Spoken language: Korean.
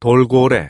돌고래